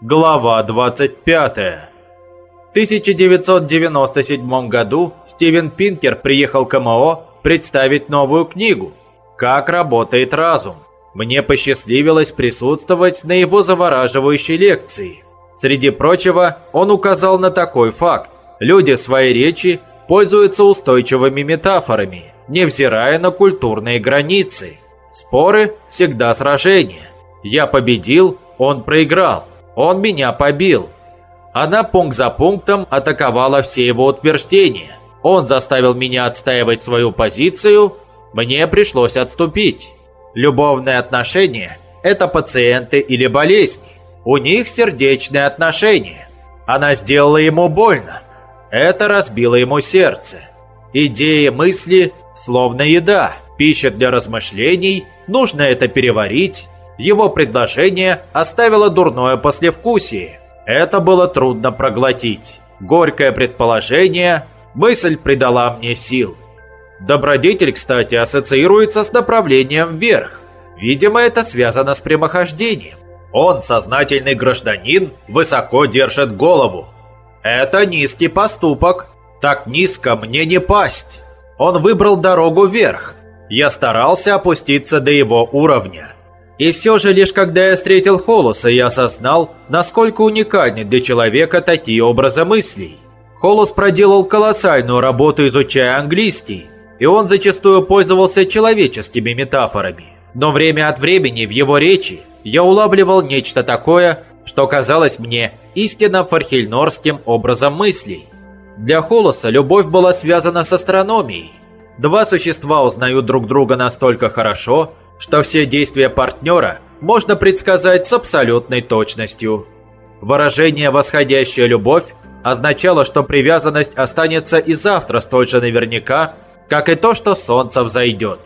Глава 25. В 1997 году Стивен Пинкер приехал к МО представить новую книгу «Как работает разум». Мне посчастливилось присутствовать на его завораживающей лекции. Среди прочего, он указал на такой факт. Люди в своей речи пользуются устойчивыми метафорами, невзирая на культурные границы. Споры – всегда сражения. Я победил, он проиграл. Он меня побил. Она пункт за пунктом атаковала все его утверждения. Он заставил меня отстаивать свою позицию, мне пришлось отступить. Любовные отношения – это пациенты или болезни. У них сердечные отношения. Она сделала ему больно. Это разбило ему сердце. Идеи, мысли – словно еда, пища для размышлений, нужно это переварить. Его предложение оставило дурное послевкусие. Это было трудно проглотить. Горькое предположение, мысль придала мне сил. Добродетель, кстати, ассоциируется с направлением вверх. Видимо, это связано с прямохождением. Он, сознательный гражданин, высоко держит голову. Это низкий поступок. Так низко мне не пасть. Он выбрал дорогу вверх. Я старался опуститься до его уровня. И все же лишь когда я встретил Холоса, я осознал, насколько уникальны для человека такие образы мыслей. Холос проделал колоссальную работу, изучая английский, и он зачастую пользовался человеческими метафорами. Но время от времени в его речи я улавливал нечто такое, что казалось мне истинно фархельнорским образом мыслей. Для Холоса любовь была связана с астрономией. Два существа узнают друг друга настолько хорошо, что все действия партнера можно предсказать с абсолютной точностью. Выражение «восходящая любовь» означало, что привязанность останется и завтра столь же наверняка, как и то, что солнце взойдет.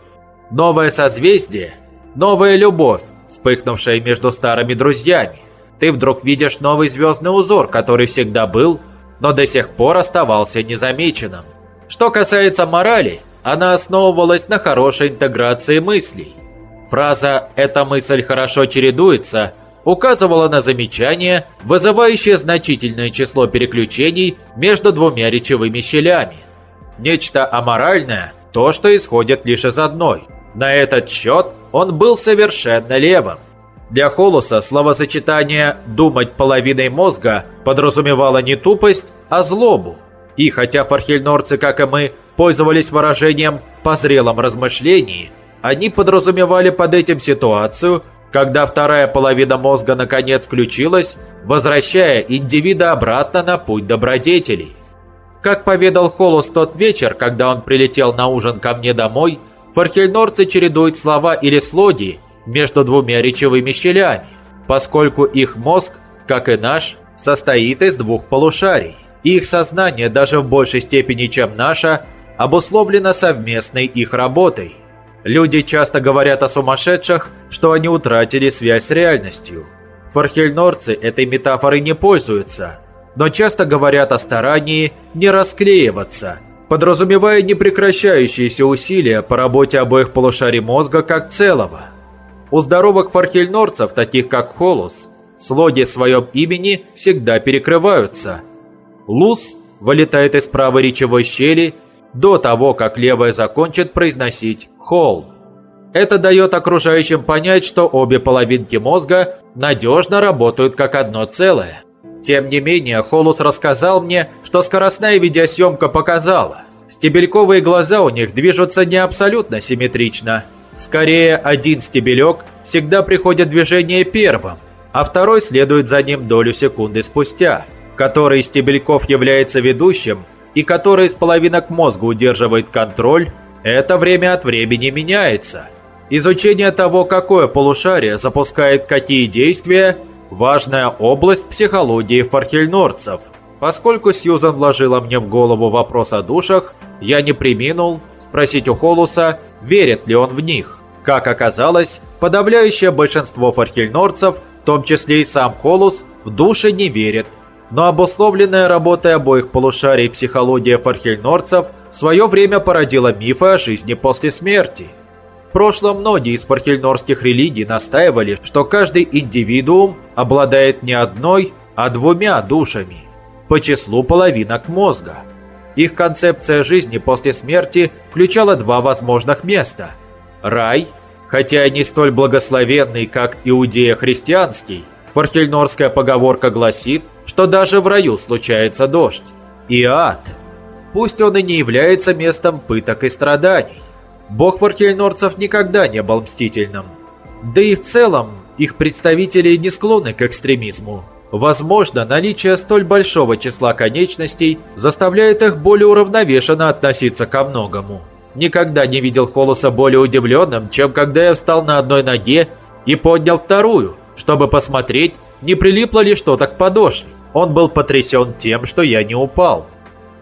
Новое созвездие, новая любовь, вспыхнувшая между старыми друзьями. Ты вдруг видишь новый звездный узор, который всегда был, но до сих пор оставался незамеченным. Что касается морали, она основывалась на хорошей интеграции мыслей. Фраза «эта мысль хорошо чередуется» указывала на замечание, вызывающее значительное число переключений между двумя речевыми щелями. Нечто аморальное – то, что исходит лишь из одной. На этот счет он был совершенно левым. Для Холоса словосочетание «думать половиной мозга» подразумевало не тупость, а злобу. И хотя фархельнорцы, как и мы, пользовались выражением «по зрелом размышлении», они подразумевали под этим ситуацию, когда вторая половина мозга наконец включилась, возвращая индивида обратно на путь добродетелей. Как поведал Холос тот вечер, когда он прилетел на ужин ко мне домой, фархельнорцы чередуют слова или слоги между двумя речевыми щелями, поскольку их мозг, как и наш, состоит из двух полушарий. Их сознание даже в большей степени, чем наше, обусловлено совместной их работой. Люди часто говорят о сумасшедших, что они утратили связь с реальностью. Фархельнорцы этой метафорой не пользуются, но часто говорят о старании не расклеиваться, подразумевая непрекращающиеся усилия по работе обоих полушарий мозга как целого. У здоровых фархельнорцев, таких как Холус, слоги в своем имени всегда перекрываются. Лус вылетает из правой речевой щели до того, как левая закончит произносить «холл». Это дает окружающим понять, что обе половинки мозга надежно работают как одно целое. Тем не менее, Холус рассказал мне, что скоростная видеосъемка показала. Стебельковые глаза у них движутся не абсолютно симметрично. Скорее, один стебелек всегда приходит в движение первым, а второй следует за ним долю секунды спустя. Который из стебельков является ведущим, и который из половинок мозга удерживает контроль, это время от времени меняется. Изучение того, какое полушарие запускает какие действия – важная область психологии фархельнорцев. Поскольку Сьюзан вложила мне в голову вопрос о душах, я не приминул спросить у Холуса, верит ли он в них. Как оказалось, подавляющее большинство фархельнорцев, в том числе и сам Холус, в души не верит – но обусловленная работой обоих полушарий психология фархельнорцев в свое время породила мифы о жизни после смерти. В прошлом многие из пархельнорских религий настаивали, что каждый индивидуум обладает не одной, а двумя душами, по числу половинок мозга. Их концепция жизни после смерти включала два возможных места. Рай, хотя и не столь благословенный, как иудея-христианский, фархельнорская поговорка гласит, что даже в раю случается дождь. И ад. Пусть он и не является местом пыток и страданий. Бог фархельнорцев никогда не был мстительным. Да и в целом, их представители не склонны к экстремизму. Возможно, наличие столь большого числа конечностей заставляет их более уравновешенно относиться ко многому. Никогда не видел Холоса более удивленным, чем когда я встал на одной ноге и поднял вторую, чтобы посмотреть, не прилипло ли что-то к подошве. Он был потрясен тем, что я не упал.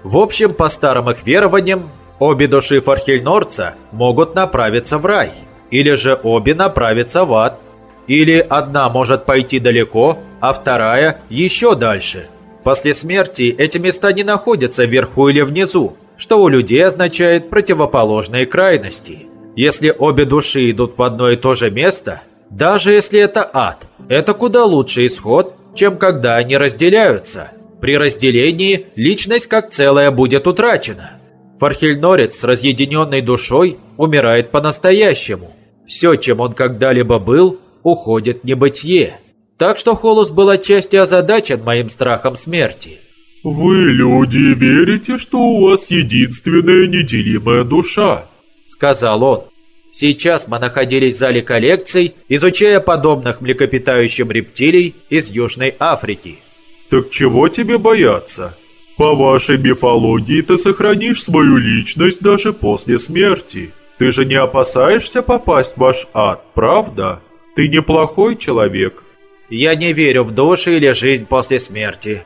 В общем, по старым их верованиям, обе души Фархельнорца могут направиться в рай, или же обе направиться в ад. Или одна может пойти далеко, а вторая еще дальше. После смерти эти места не находятся вверху или внизу, что у людей означает противоположные крайности. Если обе души идут в одно и то же место, даже если это ад, это куда лучший исход, чем когда они разделяются. При разделении личность как целая будет утрачена. Фархельнорец с разъединенной душой умирает по-настоящему. Все, чем он когда-либо был, уходит в небытие. Так что Холос был отчасти озадачен моим страхом смерти. «Вы, люди, верите, что у вас единственная неделимая душа?» Сказал он. Сейчас мы находились в зале коллекций, изучая подобных млекопитающим рептилий из Южной Африки. «Так чего тебе бояться? По вашей мифологии ты сохранишь свою личность даже после смерти. Ты же не опасаешься попасть в ваш ад, правда? Ты неплохой человек». «Я не верю в души или жизнь после смерти».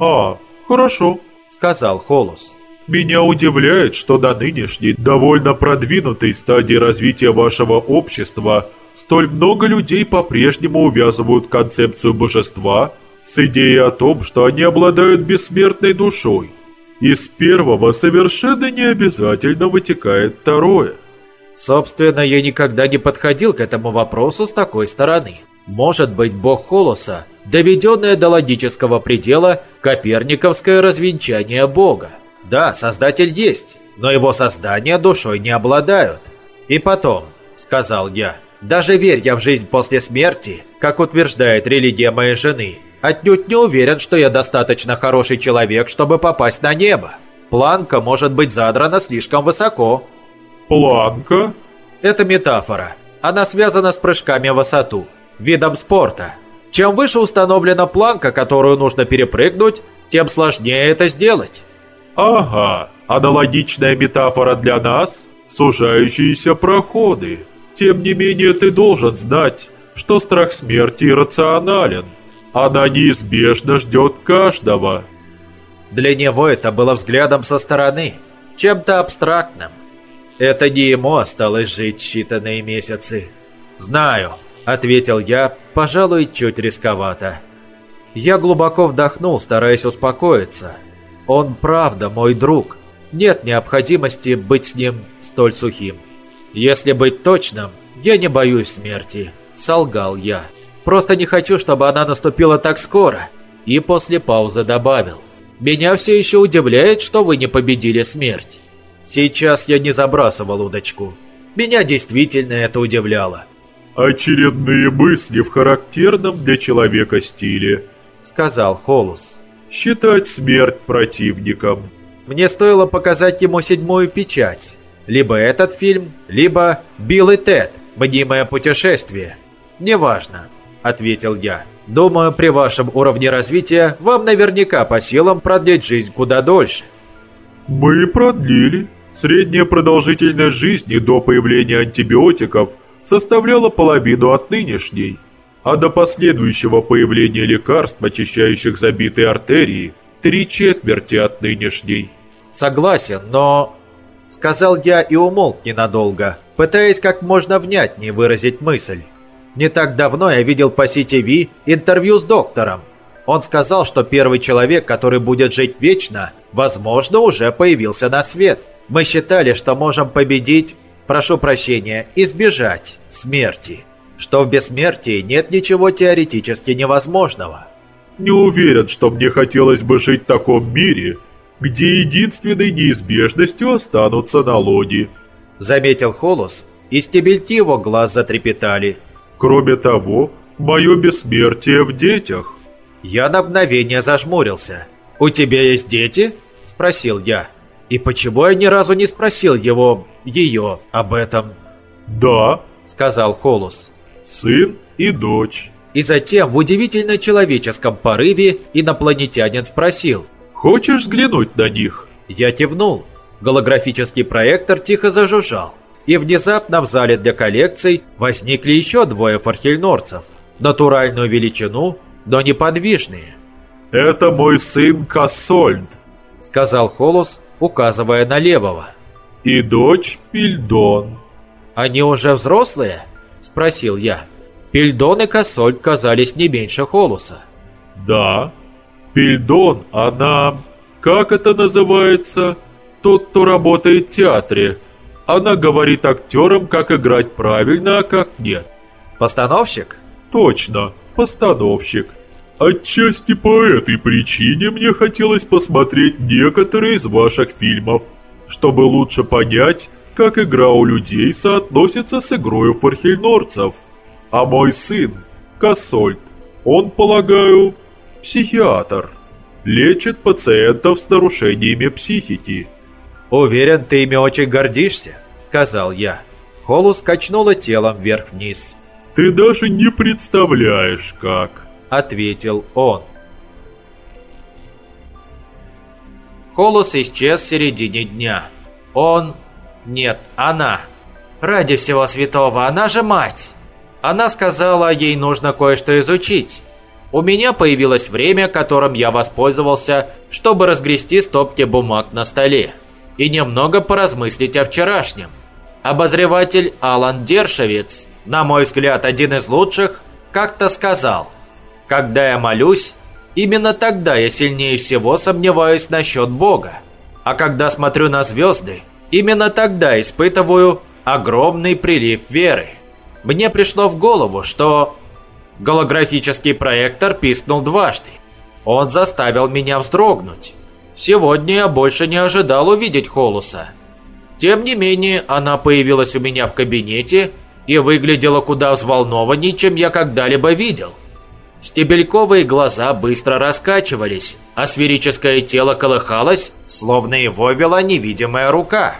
«А, хорошо», — сказал Холос. Меня удивляет, что до нынешней, довольно продвинутой стадии развития вашего общества столь много людей по-прежнему увязывают концепцию божества с идеей о том, что они обладают бессмертной душой. Из первого совершенно не обязательно вытекает второе. Собственно, я никогда не подходил к этому вопросу с такой стороны. Может быть, бог Холоса, доведенное до логического предела коперниковское развенчание бога. Да, создатель есть, но его создания душой не обладают. И потом, сказал я, даже верь я в жизнь после смерти, как утверждает религия моей жены, отнюдь не уверен, что я достаточно хороший человек, чтобы попасть на небо. Планка может быть задрана слишком высоко. Планка? Это метафора. Она связана с прыжками в высоту, видом спорта. Чем выше установлена планка, которую нужно перепрыгнуть, тем сложнее это сделать. Ага, аналогичная метафора для нас – сужающиеся проходы. Тем не менее, ты должен знать, что страх смерти иррационален. Она неизбежно ждет каждого. Для него это было взглядом со стороны, чем-то абстрактным. Это не ему осталось жить считанные месяцы. «Знаю», — ответил я, пожалуй, чуть рисковато. Я глубоко вдохнул, стараясь успокоиться – он правда мой друг. Нет необходимости быть с ним столь сухим. Если быть точным, я не боюсь смерти, солгал я. Просто не хочу, чтобы она наступила так скоро. И после паузы добавил. Меня все еще удивляет, что вы не победили смерть. Сейчас я не забрасывал удочку. Меня действительно это удивляло. «Очередные мысли в характерном для человека стиле», — сказал Холус считать смерть противником. Мне стоило показать ему седьмую печать. Либо этот фильм, либо «Билл и Тед. Мнимое путешествие». «Неважно», — ответил я. «Думаю, при вашем уровне развития вам наверняка по силам продлить жизнь куда дольше». «Мы продлили. Средняя продолжительность жизни до появления антибиотиков составляла половину от нынешней а до последующего появления лекарств, очищающих забитые артерии, три четверти от нынешней. Согласен, но... Сказал я и умолк ненадолго, пытаясь как можно внятнее выразить мысль. Не так давно я видел по CTV интервью с доктором. Он сказал, что первый человек, который будет жить вечно, возможно, уже появился на свет. Мы считали, что можем победить прошу прощения, избежать смерти, что в бессмертии нет ничего теоретически невозможного. Не уверен, что мне хотелось бы жить в таком мире, где единственной неизбежностью останутся налоги. Заметил Холос, и стебельки его глаз затрепетали. Кроме того, мое бессмертие в детях. Я на мгновение зажмурился. «У тебя есть дети?» – спросил я. И почему я ни разу не спросил его, ее, об этом? «Да», – сказал Холус. «Сын и дочь». И затем в удивительно человеческом порыве инопланетянин спросил. «Хочешь взглянуть на них?» Я кивнул. Голографический проектор тихо зажужжал. И внезапно в зале для коллекций возникли еще двое фархельнорцев. Натуральную величину, но неподвижные. «Это мой сын Кассольд», — сказал Холос, указывая на левого. «И дочь Пильдон». «Они уже взрослые?» — спросил я. Пильдон и Кассольд казались не меньше Холоса. «Да. Пильдон, она... Как это называется? Тот, кто работает в театре. Она говорит актерам, как играть правильно, а как нет». «Постановщик?» «Точно, постановщик». Отчасти по этой причине мне хотелось посмотреть некоторые из ваших фильмов, чтобы лучше понять, как игра у людей соотносится с игрой у фархельнорцев. А мой сын, Кассольд, он, полагаю, психиатр, лечит пациентов с нарушениями психики. «Уверен, ты ими очень гордишься», — сказал я. Холус качнула телом вверх-вниз. «Ты даже не представляешь, как...» ответил он. Холос исчез в середине дня. Он... Нет, она. Ради всего святого, она же мать. Она сказала, ей нужно кое-что изучить. У меня появилось время, которым я воспользовался, чтобы разгрести стопки бумаг на столе и немного поразмыслить о вчерашнем. Обозреватель Алан Дершевец, на мой взгляд, один из лучших, как-то сказал – когда я молюсь, именно тогда я сильнее всего сомневаюсь насчет Бога. А когда смотрю на звезды, именно тогда испытываю огромный прилив веры. Мне пришло в голову, что голографический проектор пискнул дважды. Он заставил меня вздрогнуть. Сегодня я больше не ожидал увидеть Холуса. Тем не менее, она появилась у меня в кабинете и выглядела куда взволнованнее, чем я когда-либо видел. Стебельковые глаза быстро раскачивались, а сферическое тело колыхалось, словно его вела невидимая рука.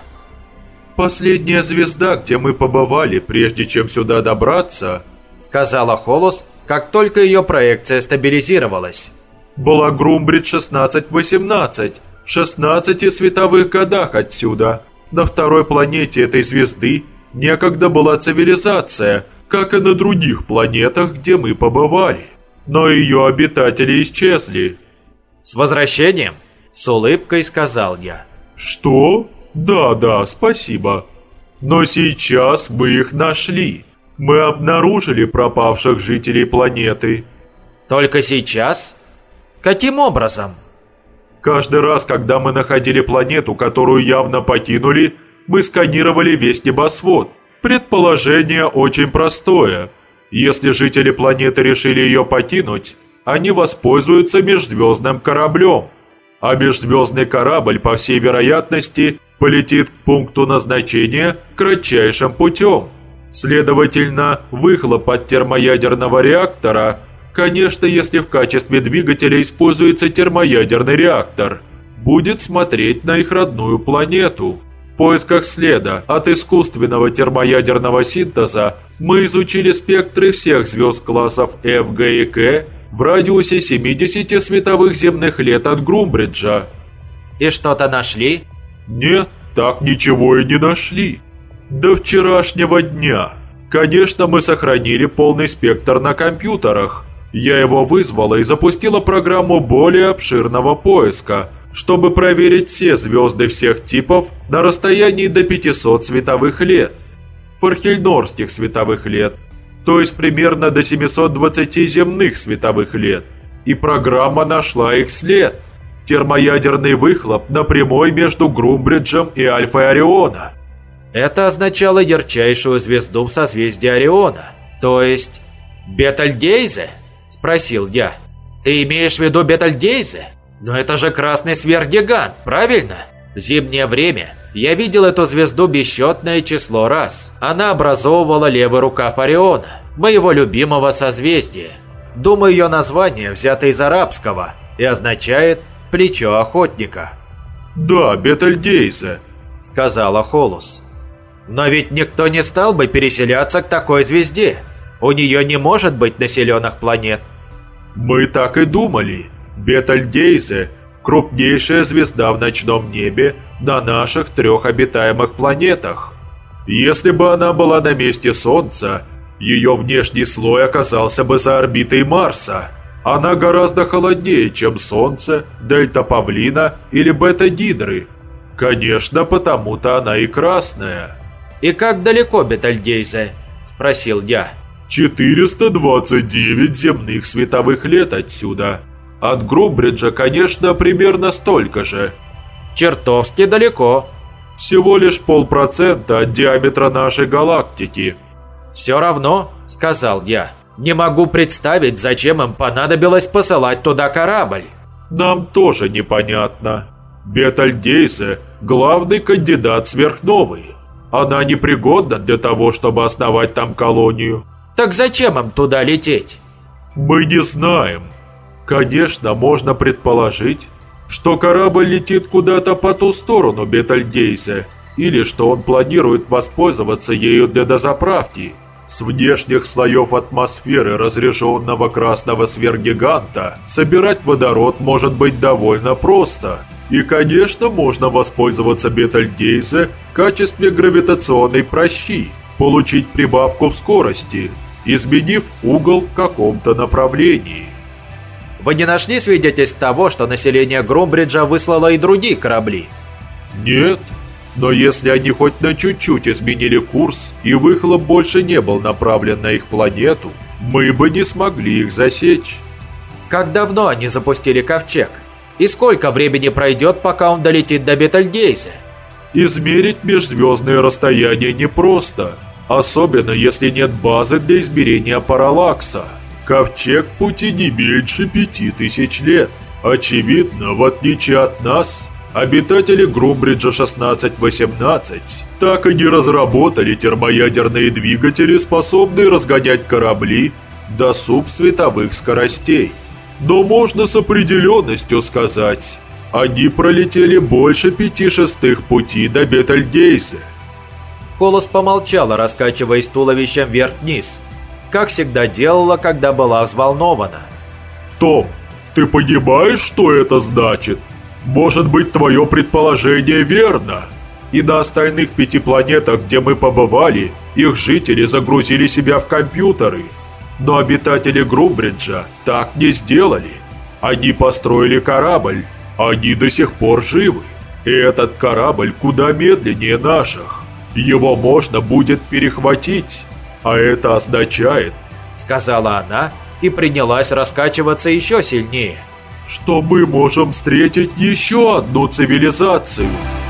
«Последняя звезда, где мы побывали, прежде чем сюда добраться», сказала Холос, как только ее проекция стабилизировалась. «Была Грумбридж 1618, в 16 световых годах отсюда. На второй планете этой звезды некогда была цивилизация, как и на других планетах, где мы побывали но ее обитатели исчезли». «С возвращением?» – с улыбкой сказал я. «Что? Да-да, спасибо. Но сейчас мы их нашли. Мы обнаружили пропавших жителей планеты». «Только сейчас? Каким образом?» Каждый раз, когда мы находили планету, которую явно покинули, мы сканировали весь небосвод. Предположение очень простое – если жители планеты решили ее покинуть, они воспользуются межзвездным кораблем. А межзвездный корабль, по всей вероятности, полетит к пункту назначения кратчайшим путем. Следовательно, выхлоп от термоядерного реактора, конечно, если в качестве двигателя используется термоядерный реактор, будет смотреть на их родную планету. В поисках следа от искусственного термоядерного синтеза мы изучили спектры всех звезд классов F, G и K в радиусе 70 световых земных лет от Грумбриджа. И что-то нашли? Нет, так ничего и не нашли. До вчерашнего дня. Конечно, мы сохранили полный спектр на компьютерах. Я его вызвала и запустила программу более обширного поиска – чтобы проверить все звезды всех типов на расстоянии до 500 световых лет, фархельнорских световых лет, то есть примерно до 720 земных световых лет. И программа нашла их след. Термоядерный выхлоп на прямой между Грумбриджем и Альфой Ориона. Это означало ярчайшую звезду в созвездии Ориона, то есть Бетальгейзе? Спросил я. Ты имеешь в виду Бетальгейзе? Но это же красный сверхгигант, правильно? В зимнее время я видел эту звезду бесчетное число раз. Она образовывала левый рукав Ориона, моего любимого созвездия. Думаю, ее название взято из арабского и означает «плечо охотника». «Да, Бетельгейзе», — сказала Холус. «Но ведь никто не стал бы переселяться к такой звезде. У нее не может быть населенных планет». «Мы так и думали. Бетельгейзе – крупнейшая звезда в ночном небе на наших трех обитаемых планетах. Если бы она была на месте Солнца, ее внешний слой оказался бы за орбитой Марса. Она гораздо холоднее, чем Солнце, Дельта Павлина или Бета Дидры. Конечно, потому-то она и красная. «И как далеко Бетальгейзе?» – спросил я. 429 земных световых лет отсюда. От Грубриджа, конечно, примерно столько же. Чертовски далеко. Всего лишь полпроцента от диаметра нашей галактики. «Все равно», — сказал я, — «не могу представить, зачем им понадобилось посылать туда корабль». «Нам тоже непонятно. Бетальдейсе – главный кандидат сверхновой. Она непригодна для того, чтобы основать там колонию». «Так зачем им туда лететь?» «Мы не знаем. Конечно, можно предположить, что корабль летит куда-то по ту сторону Бетальдейсе, или что он планирует воспользоваться ею для дозаправки. С внешних слоев атмосферы разрешенного красного сверхгиганта собирать водород может быть довольно просто. И, конечно, можно воспользоваться Бетальгейзе в качестве гравитационной прощи, получить прибавку в скорости, изменив угол в каком-то направлении. Вы не нашли свидетельств того, что население Грумбриджа выслало и другие корабли? Нет, но если они хоть на чуть-чуть изменили курс, и выхлоп больше не был направлен на их планету, мы бы не смогли их засечь. Как давно они запустили ковчег? И сколько времени пройдет, пока он долетит до Бетельгейзе? Измерить межзвездные расстояния непросто, особенно если нет базы для измерения параллакса. Ковчег в пути не меньше пяти тысяч лет. Очевидно, в отличие от нас, Обитатели Грумбриджа 1618 так и не разработали термоядерные двигатели, способные разгонять корабли до субсветовых скоростей. Но можно с определенностью сказать, они пролетели больше пяти шестых пути до Бетальгейзе. Холос помолчала, раскачиваясь туловищем вверх-вниз, как всегда делала, когда была взволнована. «Том, ты понимаешь, что это значит?» Может быть, твое предположение верно. И на остальных пяти планетах, где мы побывали, их жители загрузили себя в компьютеры. Но обитатели Грубриджа так не сделали. Они построили корабль. Они до сих пор живы. И этот корабль куда медленнее наших. Его можно будет перехватить. А это означает, сказала она и принялась раскачиваться еще сильнее – что мы можем встретить еще одну цивилизацию –